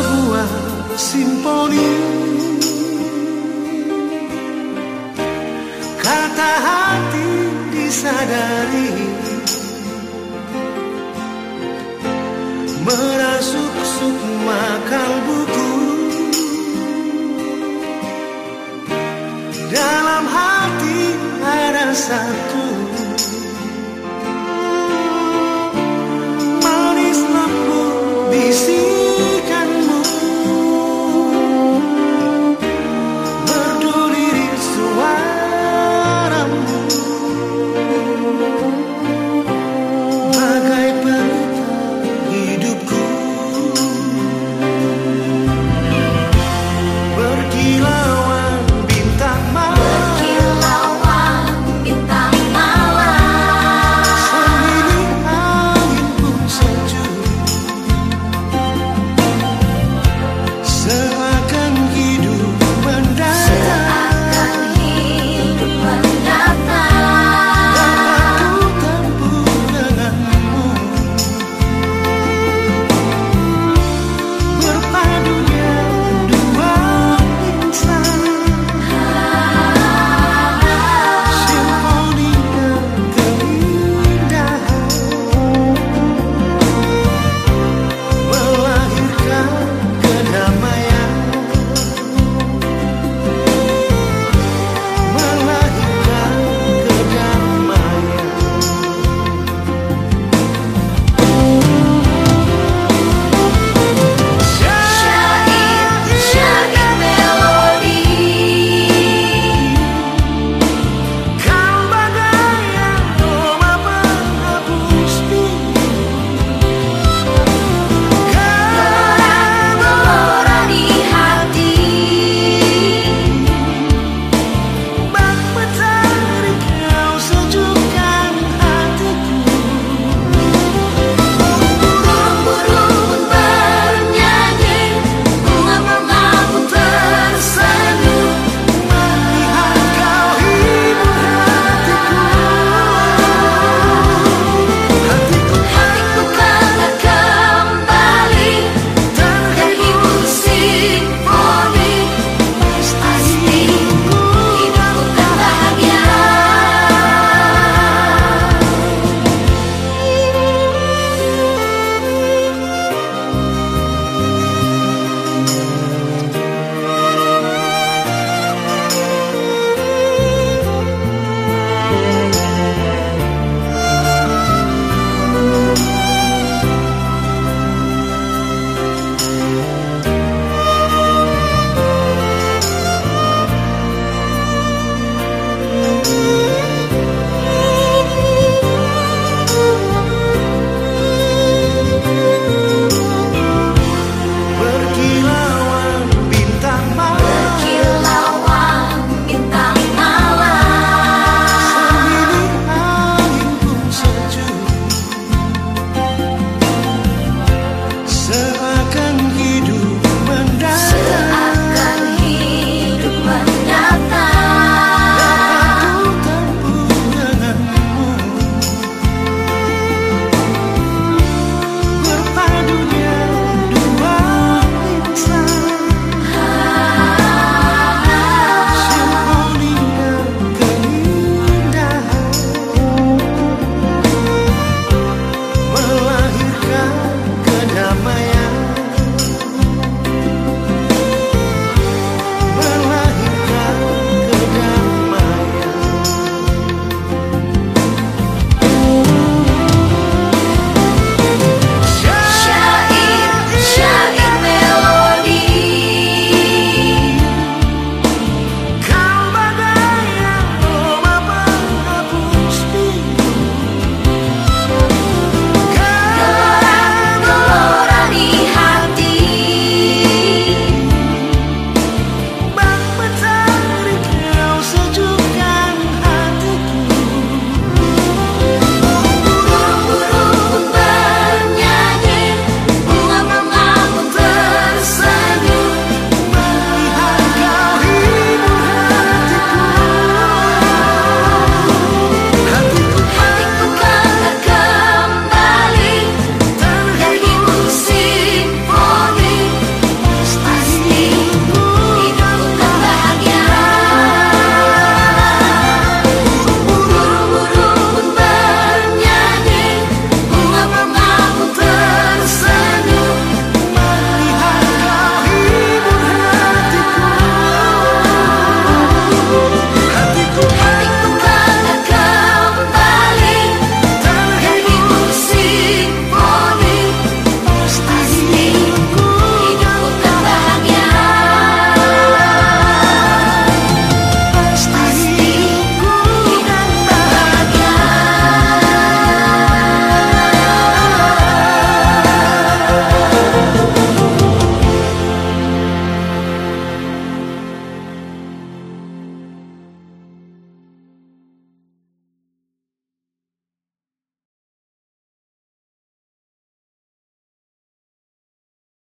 sebuah simponi. Kata hati disadari. Merasuk sukma kalbuku. Dalam hati ada satu